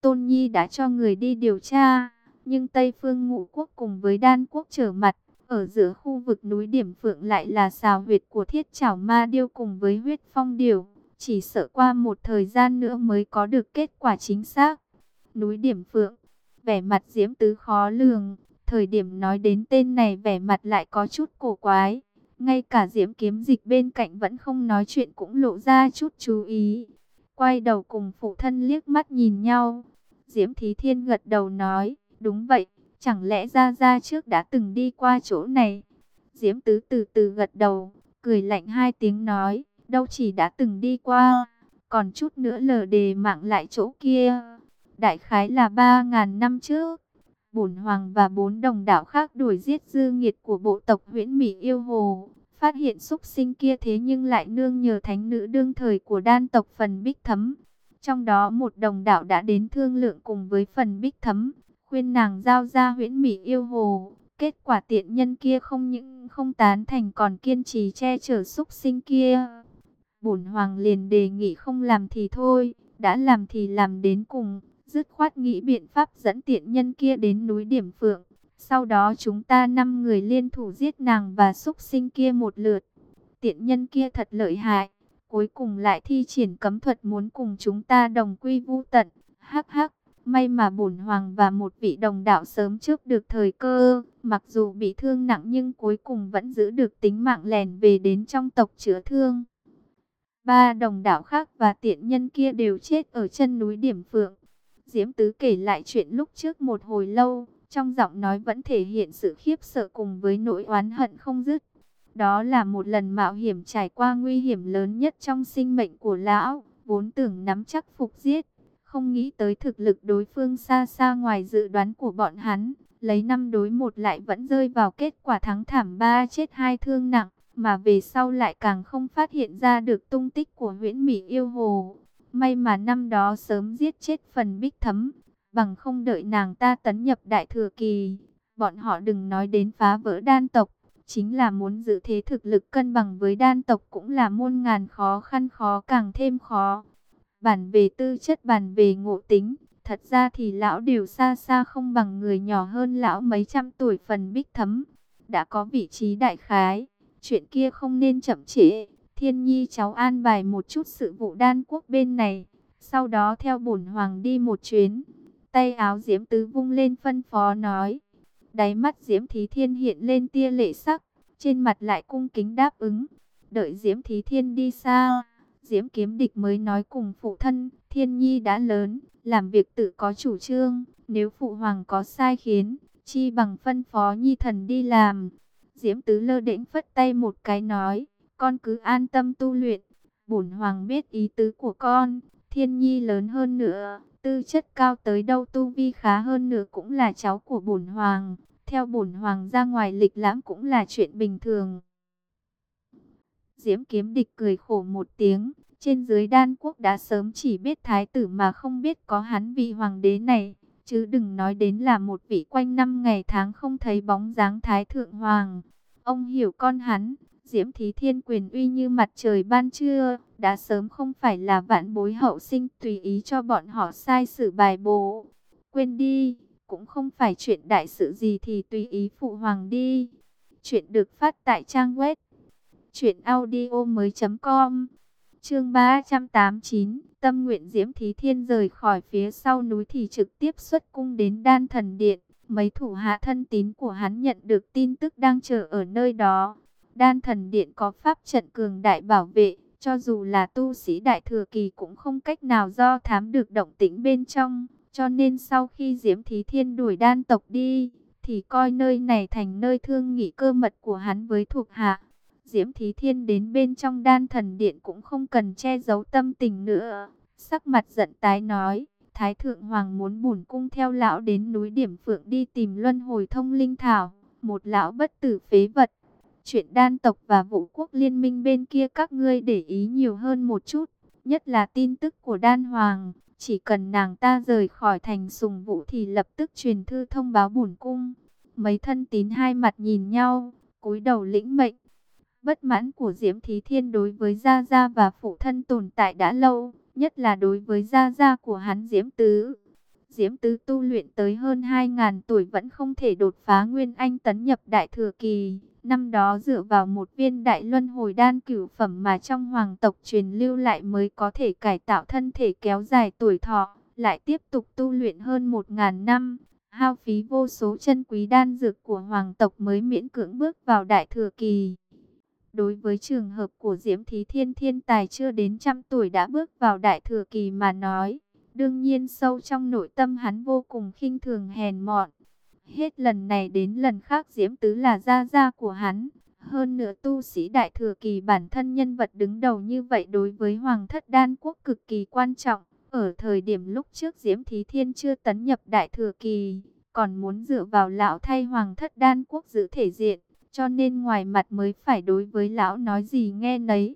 [SPEAKER 1] Tôn Nhi đã cho người đi điều tra, nhưng Tây phương ngũ quốc cùng với đan quốc trở mặt. Ở giữa khu vực núi Điểm Phượng lại là xào huyệt của thiết chảo ma điêu cùng với huyết phong điều. Chỉ sợ qua một thời gian nữa mới có được kết quả chính xác. Núi Điểm Phượng, vẻ mặt diễm tứ khó lường. Thời điểm nói đến tên này vẻ mặt lại có chút cổ quái. Ngay cả diễm kiếm dịch bên cạnh vẫn không nói chuyện cũng lộ ra chút chú ý. Quay đầu cùng phụ thân liếc mắt nhìn nhau. Diễm Thí Thiên gật đầu nói, đúng vậy. Chẳng lẽ gia gia trước đã từng đi qua chỗ này? Diễm Tứ từ từ gật đầu, cười lạnh hai tiếng nói, đâu chỉ đã từng đi qua, còn chút nữa lờ đề mạng lại chỗ kia. Đại khái là ba ngàn năm trước, bổn hoàng và bốn đồng đảo khác đuổi giết dư nghiệt của bộ tộc huyễn Mỹ yêu hồ. Phát hiện xúc sinh kia thế nhưng lại nương nhờ thánh nữ đương thời của đan tộc phần bích thấm. Trong đó một đồng đạo đã đến thương lượng cùng với phần bích thấm, khuyên nàng giao ra huyễn mỹ yêu hồ. Kết quả tiện nhân kia không những không tán thành còn kiên trì che chở xúc sinh kia. Bổn hoàng liền đề nghị không làm thì thôi, đã làm thì làm đến cùng, dứt khoát nghĩ biện pháp dẫn tiện nhân kia đến núi Điểm Phượng. Sau đó chúng ta năm người liên thủ giết nàng và xúc sinh kia một lượt. Tiện nhân kia thật lợi hại, cuối cùng lại thi triển cấm thuật muốn cùng chúng ta đồng quy vu tận. Hắc hắc, May mà bổn hoàng và một vị đồng đạo sớm trước được thời cơ, mặc dù bị thương nặng nhưng cuối cùng vẫn giữ được tính mạng lèn về đến trong tộc chữa thương. Ba đồng đạo khác và tiện nhân kia đều chết ở chân núi Điểm Phượng. Diễm Tứ kể lại chuyện lúc trước một hồi lâu, trong giọng nói vẫn thể hiện sự khiếp sợ cùng với nỗi oán hận không dứt. Đó là một lần mạo hiểm trải qua nguy hiểm lớn nhất trong sinh mệnh của lão, vốn tưởng nắm chắc phục giết không nghĩ tới thực lực đối phương xa xa ngoài dự đoán của bọn hắn. Lấy năm đối một lại vẫn rơi vào kết quả thắng thảm ba chết hai thương nặng. Mà về sau lại càng không phát hiện ra được tung tích của huyễn Mỹ yêu hồ. May mà năm đó sớm giết chết phần bích thấm. Bằng không đợi nàng ta tấn nhập đại thừa kỳ. Bọn họ đừng nói đến phá vỡ đan tộc. Chính là muốn giữ thế thực lực cân bằng với đan tộc cũng là muôn ngàn khó khăn khó càng thêm khó. Bản về tư chất bản về ngộ tính, thật ra thì lão đều xa xa không bằng người nhỏ hơn lão mấy trăm tuổi phần bích thấm. Đã có vị trí đại khái, chuyện kia không nên chậm trễ. Thiên nhi cháu an bài một chút sự vụ đan quốc bên này, sau đó theo bổn hoàng đi một chuyến. Tay áo diễm tứ vung lên phân phó nói. Đáy mắt diễm thí thiên hiện lên tia lệ sắc, trên mặt lại cung kính đáp ứng. Đợi diễm thí thiên đi xa Diễm kiếm địch mới nói cùng phụ thân, Thiên Nhi đã lớn, làm việc tự có chủ trương, nếu phụ hoàng có sai khiến, chi bằng phân phó Nhi thần đi làm. Diễm Tứ lơ đễnh phất tay một cái nói, con cứ an tâm tu luyện, bổn hoàng biết ý tứ của con, Thiên Nhi lớn hơn nữa, tư chất cao tới đâu tu vi khá hơn nữa cũng là cháu của bổn hoàng, theo bổn hoàng ra ngoài lịch lãm cũng là chuyện bình thường. Diễm kiếm địch cười khổ một tiếng, trên dưới đan quốc đã sớm chỉ biết thái tử mà không biết có hắn vị hoàng đế này, chứ đừng nói đến là một vị quanh năm ngày tháng không thấy bóng dáng thái thượng hoàng. Ông hiểu con hắn, Diễm Thí Thiên quyền uy như mặt trời ban trưa, đã sớm không phải là vạn bối hậu sinh tùy ý cho bọn họ sai sự bài bố. Quên đi, cũng không phải chuyện đại sự gì thì tùy ý phụ hoàng đi. Chuyện được phát tại trang web truyệnaudiomoi.com. Chương 389, Tâm nguyện Diễm Thí Thiên rời khỏi phía sau núi thì trực tiếp xuất cung đến Đan Thần Điện. Mấy thủ hạ thân tín của hắn nhận được tin tức đang chờ ở nơi đó. Đan Thần Điện có pháp trận cường đại bảo vệ, cho dù là tu sĩ đại thừa kỳ cũng không cách nào do thám được động tĩnh bên trong. Cho nên sau khi Diễm Thí Thiên đuổi đan tộc đi, thì coi nơi này thành nơi thương nghỉ cơ mật của hắn với thuộc hạ. Diễm Thí Thiên đến bên trong đan thần điện cũng không cần che giấu tâm tình nữa. Sắc mặt giận tái nói, Thái Thượng Hoàng muốn bùn cung theo lão đến núi Điểm Phượng đi tìm luân hồi thông linh thảo, một lão bất tử phế vật. Chuyện đan tộc và vũ quốc liên minh bên kia các ngươi để ý nhiều hơn một chút, nhất là tin tức của đan hoàng. Chỉ cần nàng ta rời khỏi thành sùng vũ thì lập tức truyền thư thông báo bổn cung. Mấy thân tín hai mặt nhìn nhau, cúi đầu lĩnh mệnh. Bất mãn của Diễm Thí Thiên đối với Gia Gia và phụ thân tồn tại đã lâu, nhất là đối với Gia Gia của hắn Diễm Tứ. Diễm Tứ tu luyện tới hơn 2.000 tuổi vẫn không thể đột phá Nguyên Anh tấn nhập Đại Thừa Kỳ. Năm đó dựa vào một viên Đại Luân Hồi Đan cửu phẩm mà trong hoàng tộc truyền lưu lại mới có thể cải tạo thân thể kéo dài tuổi thọ, lại tiếp tục tu luyện hơn 1.000 năm. Hao phí vô số chân quý đan dược của hoàng tộc mới miễn cưỡng bước vào Đại Thừa Kỳ. Đối với trường hợp của Diễm Thí Thiên thiên tài chưa đến trăm tuổi đã bước vào đại thừa kỳ mà nói, đương nhiên sâu trong nội tâm hắn vô cùng khinh thường hèn mọn. Hết lần này đến lần khác Diễm Tứ là gia gia của hắn. Hơn nữa tu sĩ đại thừa kỳ bản thân nhân vật đứng đầu như vậy đối với Hoàng thất đan quốc cực kỳ quan trọng. Ở thời điểm lúc trước Diễm Thí Thiên chưa tấn nhập đại thừa kỳ, còn muốn dựa vào lão thay Hoàng thất đan quốc giữ thể diện. Cho nên ngoài mặt mới phải đối với lão nói gì nghe nấy.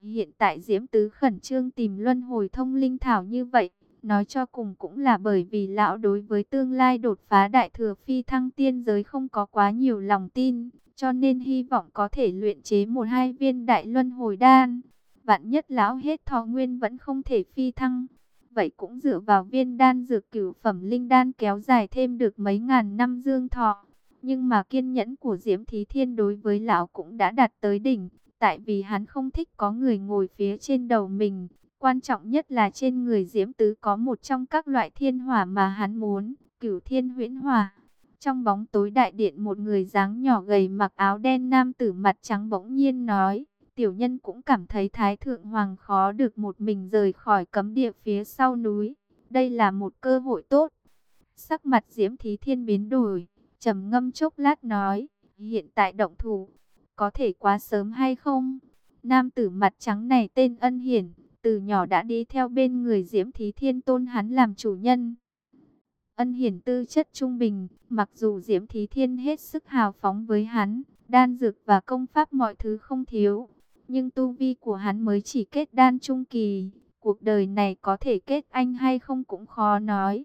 [SPEAKER 1] Hiện tại Diễm Tứ khẩn trương tìm luân hồi thông linh thảo như vậy. Nói cho cùng cũng là bởi vì lão đối với tương lai đột phá đại thừa phi thăng tiên giới không có quá nhiều lòng tin. Cho nên hy vọng có thể luyện chế một hai viên đại luân hồi đan. Vạn nhất lão hết thọ nguyên vẫn không thể phi thăng. Vậy cũng dựa vào viên đan dược cửu phẩm linh đan kéo dài thêm được mấy ngàn năm dương thọ. Nhưng mà kiên nhẫn của Diễm Thí Thiên đối với lão cũng đã đạt tới đỉnh, tại vì hắn không thích có người ngồi phía trên đầu mình. Quan trọng nhất là trên người Diễm Tứ có một trong các loại thiên hỏa mà hắn muốn, cửu thiên huyễn hỏa. Trong bóng tối đại điện một người dáng nhỏ gầy mặc áo đen nam tử mặt trắng bỗng nhiên nói, tiểu nhân cũng cảm thấy Thái Thượng Hoàng khó được một mình rời khỏi cấm địa phía sau núi. Đây là một cơ hội tốt. Sắc mặt Diễm Thí Thiên biến đổi, trầm ngâm chốc lát nói, hiện tại động thủ, có thể quá sớm hay không? Nam tử mặt trắng này tên Ân Hiển, từ nhỏ đã đi theo bên người Diễm Thí Thiên tôn hắn làm chủ nhân. Ân Hiển tư chất trung bình, mặc dù Diễm Thí Thiên hết sức hào phóng với hắn, đan dược và công pháp mọi thứ không thiếu, nhưng tu vi của hắn mới chỉ kết đan trung kỳ, cuộc đời này có thể kết anh hay không cũng khó nói.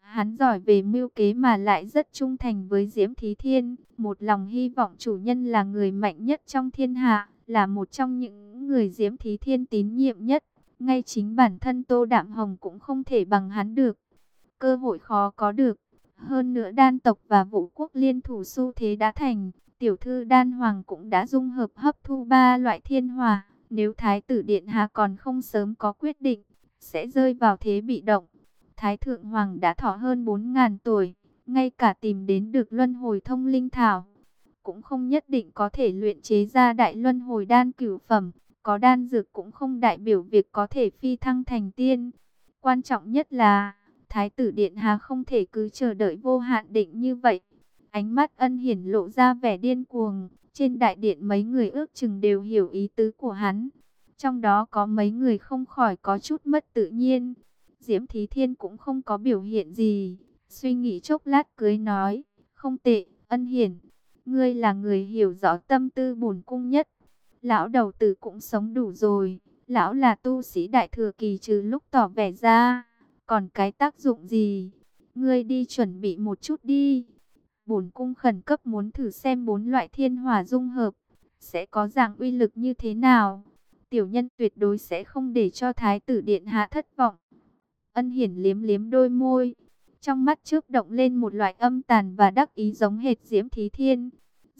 [SPEAKER 1] Hắn giỏi về mưu kế mà lại rất trung thành với Diễm Thí Thiên, một lòng hy vọng chủ nhân là người mạnh nhất trong thiên hạ, là một trong những người Diễm Thí Thiên tín nhiệm nhất. Ngay chính bản thân Tô Đạm Hồng cũng không thể bằng hắn được. Cơ hội khó có được. Hơn nữa đan tộc và vũ quốc liên thủ xu thế đã thành. Tiểu thư đan hoàng cũng đã dung hợp hấp thu ba loại thiên hòa. Nếu Thái tử Điện Hạ còn không sớm có quyết định, sẽ rơi vào thế bị động. Thái Thượng Hoàng đã thọ hơn 4.000 tuổi, ngay cả tìm đến được luân hồi thông linh thảo. Cũng không nhất định có thể luyện chế ra đại luân hồi đan cửu phẩm, có đan dược cũng không đại biểu việc có thể phi thăng thành tiên. Quan trọng nhất là, Thái tử Điện Hà không thể cứ chờ đợi vô hạn định như vậy. Ánh mắt ân hiển lộ ra vẻ điên cuồng, trên đại điện mấy người ước chừng đều hiểu ý tứ của hắn. Trong đó có mấy người không khỏi có chút mất tự nhiên. Diễm Thí Thiên cũng không có biểu hiện gì. Suy nghĩ chốc lát cưới nói, không tệ, ân hiển. Ngươi là người hiểu rõ tâm tư bổn cung nhất. Lão đầu tử cũng sống đủ rồi. Lão là tu sĩ đại thừa kỳ trừ lúc tỏ vẻ ra. Còn cái tác dụng gì? Ngươi đi chuẩn bị một chút đi. Bổn cung khẩn cấp muốn thử xem bốn loại thiên hỏa dung hợp. Sẽ có dạng uy lực như thế nào? Tiểu nhân tuyệt đối sẽ không để cho thái tử điện hạ thất vọng. Ân hiển liếm liếm đôi môi. Trong mắt trước động lên một loại âm tàn và đắc ý giống hệt Diễm Thí Thiên.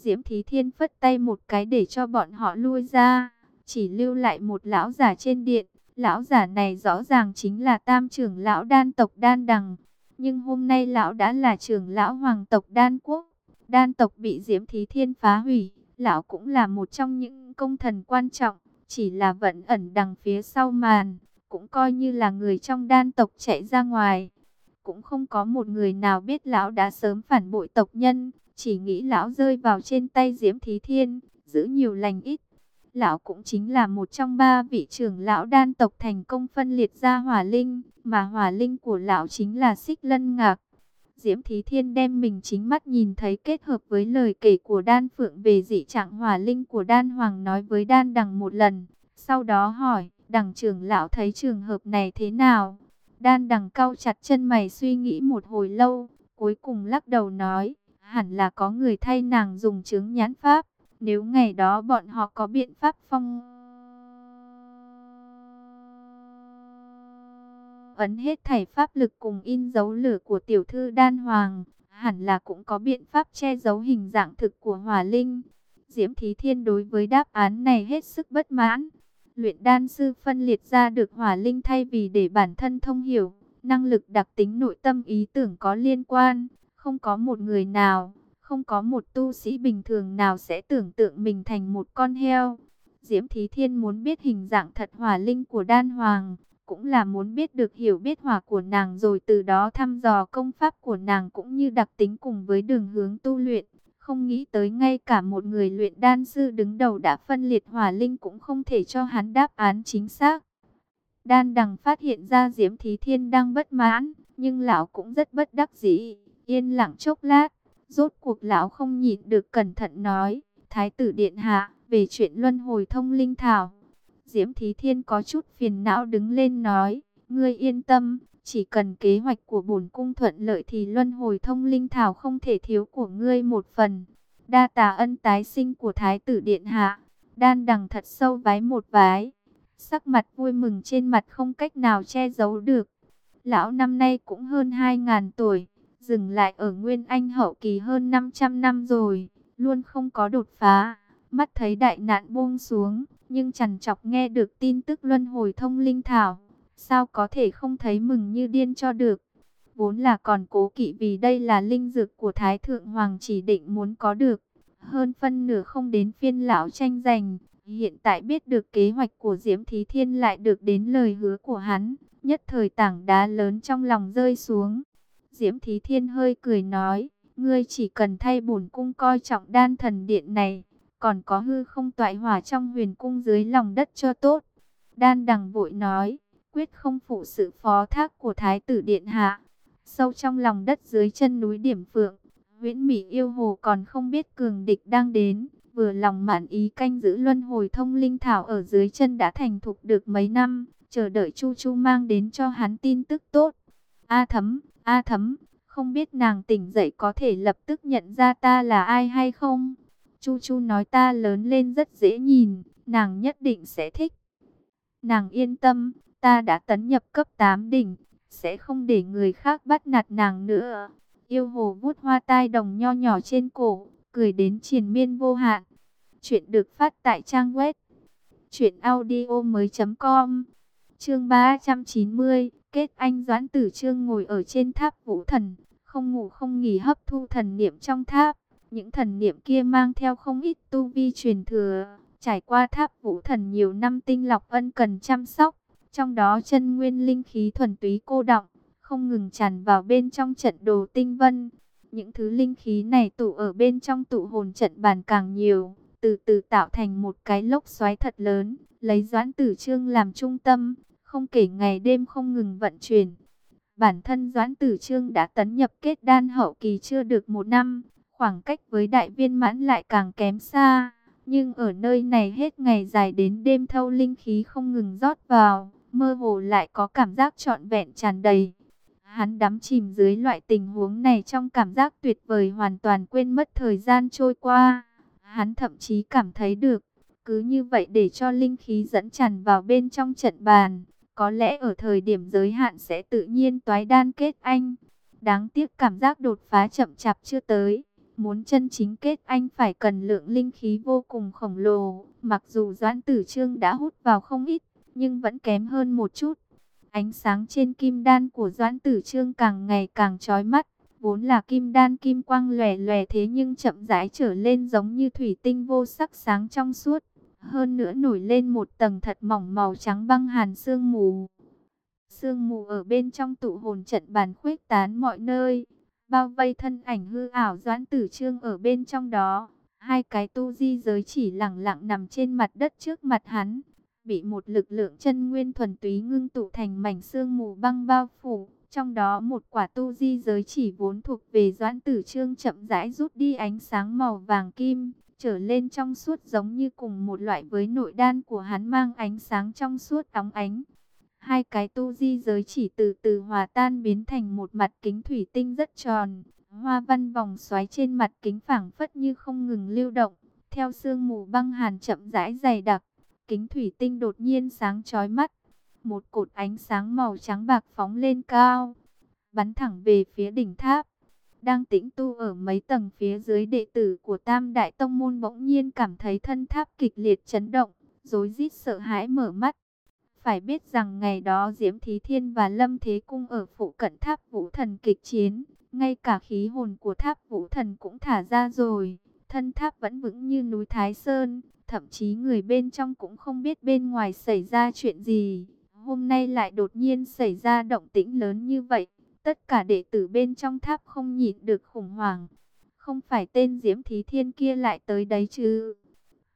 [SPEAKER 1] Diễm Thí Thiên phất tay một cái để cho bọn họ lui ra. Chỉ lưu lại một lão giả trên điện. Lão giả này rõ ràng chính là tam trưởng lão đan tộc đan đằng. Nhưng hôm nay lão đã là trưởng lão hoàng tộc đan quốc. Đan tộc bị Diễm Thí Thiên phá hủy. Lão cũng là một trong những công thần quan trọng. Chỉ là vẫn ẩn đằng phía sau màn. Cũng coi như là người trong đan tộc chạy ra ngoài. Cũng không có một người nào biết lão đã sớm phản bội tộc nhân. Chỉ nghĩ lão rơi vào trên tay Diễm Thí Thiên. Giữ nhiều lành ít Lão cũng chính là một trong ba vị trưởng lão đan tộc thành công phân liệt ra hỏa linh, mà hỏa linh của lão chính là xích lân ngạc. Diễm Thí Thiên đem mình chính mắt nhìn thấy kết hợp với lời kể của đan phượng về dị trạng hỏa linh của đan hoàng nói với đan đằng một lần. Sau đó hỏi, đằng trưởng lão thấy trường hợp này thế nào? Đan đằng cau chặt chân mày suy nghĩ một hồi lâu, cuối cùng lắc đầu nói, hẳn là có người thay nàng dùng chứng nhãn pháp. Nếu ngày đó bọn họ có biện pháp phong ấn hết thảy pháp lực cùng in dấu lửa của tiểu thư đan hoàng, hẳn là cũng có biện pháp che giấu hình dạng thực của hỏa linh. Diễm Thí Thiên đối với đáp án này hết sức bất mãn. Luyện đan sư phân liệt ra được hỏa linh thay vì để bản thân thông hiểu, năng lực đặc tính nội tâm ý tưởng có liên quan, không có một người nào không có một tu sĩ bình thường nào sẽ tưởng tượng mình thành một con heo. Diễm Thí Thiên muốn biết hình dạng thật hỏa linh của đan hoàng, cũng là muốn biết được hiểu biết hỏa của nàng rồi từ đó thăm dò công pháp của nàng cũng như đặc tính cùng với đường hướng tu luyện. Không nghĩ tới ngay cả một người luyện đan sư đứng đầu đã phân liệt hỏa linh cũng không thể cho hắn đáp án chính xác. Đan đằng phát hiện ra Diễm Thí Thiên đang bất mãn, nhưng lão cũng rất bất đắc dĩ, yên lặng chốc lát. Rốt cuộc lão không nhịn được cẩn thận nói, Thái tử Điện Hạ, về chuyện luân hồi thông linh thảo. Diễm Thí Thiên có chút phiền não đứng lên nói, ngươi yên tâm, chỉ cần kế hoạch của bổn cung thuận lợi thì luân hồi thông linh thảo không thể thiếu của ngươi một phần. Đa tà ân tái sinh của Thái tử Điện Hạ, đan đằng thật sâu vái một vái. Sắc mặt vui mừng trên mặt không cách nào che giấu được. Lão năm nay cũng hơn 2.000 tuổi, dừng lại ở Nguyên Anh hậu kỳ hơn 500 năm rồi, luôn không có đột phá. Mắt thấy đại nạn buông xuống, nhưng chẳng chọc nghe được tin tức luân hồi thông linh thảo. Sao có thể không thấy mừng như điên cho được? Vốn là còn cố kỵ vì đây là linh dược của Thái Thượng Hoàng chỉ định muốn có được. Hơn phân nửa không đến phiên lão tranh giành. Hiện tại biết được kế hoạch của Diễm Thí Thiên lại được đến lời hứa của hắn. Nhất thời tảng đá lớn trong lòng rơi xuống. Diễm Thí Thiên hơi cười nói, ngươi chỉ cần thay bổn cung coi trọng đan thần điện này, còn có hư không toại hỏa trong huyền cung dưới lòng đất cho tốt. Đan đằng vội nói, quyết không phụ sự phó thác của Thái tử Điện Hạ. Sâu trong lòng đất dưới chân núi Điểm Phượng, Nguyễn Mỹ yêu hồ còn không biết cường địch đang đến, vừa lòng mạn ý canh giữ luân hồi thông linh thảo ở dưới chân đã thành thục được mấy năm, chờ đợi Chu Chu mang đến cho hắn tin tức tốt. A thấm, A thấm, không biết nàng tỉnh dậy có thể lập tức nhận ra ta là ai hay không? Chu Chu nói ta lớn lên rất dễ nhìn, nàng nhất định sẽ thích. Nàng yên tâm, ta đã tấn nhập cấp 8 đỉnh, sẽ không để người khác bắt nạt nàng nữa. Yêu hồ vút hoa tai đồng nho nhỏ trên cổ, cười đến triền miên vô hạn. Chuyện được phát tại trang web chuyện audio mới.com Chương 390 Kết anh Doãn Tử Trương ngồi ở trên tháp vũ thần, không ngủ không nghỉ hấp thu thần niệm trong tháp. Những thần niệm kia mang theo không ít tu vi truyền thừa, trải qua tháp vũ thần nhiều năm tinh lọc ân cần chăm sóc. Trong đó chân nguyên linh khí thuần túy cô động, không ngừng tràn vào bên trong trận đồ tinh vân. Những thứ linh khí này tụ ở bên trong tụ hồn trận bàn càng nhiều, từ từ tạo thành một cái lốc xoáy thật lớn, lấy Doãn Tử Trương làm trung tâm, không kể ngày đêm không ngừng vận chuyển. Bản thân Doãn Tử Trương đã tấn nhập kết đan hậu kỳ chưa được một năm, khoảng cách với đại viên mãn lại càng kém xa. Nhưng ở nơi này hết ngày dài đến đêm thâu linh khí không ngừng rót vào, mơ hồ lại có cảm giác trọn vẹn tràn đầy. Hắn đắm chìm dưới loại tình huống này trong cảm giác tuyệt vời hoàn toàn quên mất thời gian trôi qua. Hắn thậm chí cảm thấy được, cứ như vậy để cho linh khí dẫn tràn vào bên trong trận bàn. Có lẽ ở thời điểm giới hạn sẽ tự nhiên toái đan kết anh. Đáng tiếc cảm giác đột phá chậm chạp chưa tới. Muốn chân chính kết anh phải cần lượng linh khí vô cùng khổng lồ. Mặc dù Doãn Tử Trương đã hút vào không ít, nhưng vẫn kém hơn một chút. Ánh sáng trên kim đan của Doãn Tử Trương càng ngày càng chói mắt. Vốn là kim đan kim quang lòe lòe thế nhưng chậm rãi trở lên giống như thủy tinh vô sắc sáng trong suốt. Hơn nữa nổi lên một tầng thật mỏng màu trắng băng hàn sương mù. Sương mù ở bên trong tụ hồn trận bàn khuếch tán mọi nơi. Bao vây thân ảnh hư ảo Doãn Tử Trương ở bên trong đó. Hai cái tu di giới chỉ lẳng lặng nằm trên mặt đất trước mặt hắn bị một lực lượng chân nguyên thuần túy ngưng tụ thành mảnh xương mù băng bao phủ. Trong đó một quả tu di giới chỉ vốn thuộc về doãn tử trương chậm rãi rút đi ánh sáng màu vàng kim, trở lên trong suốt giống như cùng một loại với nội đan của hắn mang ánh sáng trong suốt óng ánh. Hai cái tu di giới chỉ từ từ hòa tan biến thành một mặt kính thủy tinh rất tròn, hoa văn vòng xoáy trên mặt kính phảng phất như không ngừng lưu động, theo sương mù băng hàn chậm rãi dày đặc kính thủy tinh đột nhiên sáng chói mắt. Một cột ánh sáng màu trắng bạc phóng lên cao, bắn thẳng về phía đỉnh tháp. Đang tĩnh tu ở mấy tầng phía dưới đệ tử của Tam Đại Tông Môn bỗng nhiên cảm thấy thân tháp kịch liệt chấn động, rối rít sợ hãi mở mắt. Phải biết rằng ngày đó Diễm Thí Thiên và Lâm Thế Cung ở phụ cận tháp vũ thần kịch chiến, ngay cả khí hồn của tháp vũ thần cũng thả ra rồi, thân tháp vẫn vững như núi Thái Sơn, Thậm chí người bên trong cũng không biết bên ngoài xảy ra chuyện gì. Hôm nay lại đột nhiên xảy ra động tĩnh lớn như vậy. Tất cả đệ tử bên trong tháp không nhịn được khủng hoảng. Không phải tên Diễm Thí Thiên kia lại tới đấy chứ.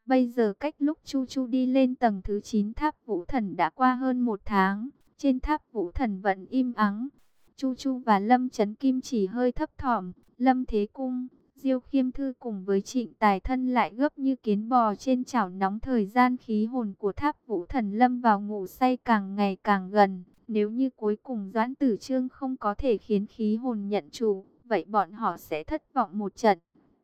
[SPEAKER 1] Bây giờ cách lúc Chu Chu đi lên tầng thứ 9 tháp Vũ Thần đã qua hơn một tháng. Trên tháp Vũ Thần vẫn im ắng. Chu Chu và Lâm Trấn Kim chỉ hơi thấp thỏm. Lâm Thế Cung, Diêu Khiêm Thư cùng với trịnh tài thân lại gấp như kiến bò trên chảo nóng thời gian khí hồn của tháp vũ thần lâm vào ngủ say càng ngày càng gần. Nếu như cuối cùng Doãn Tử Trương không có thể khiến khí hồn nhận chủ, vậy bọn họ sẽ thất vọng một trận.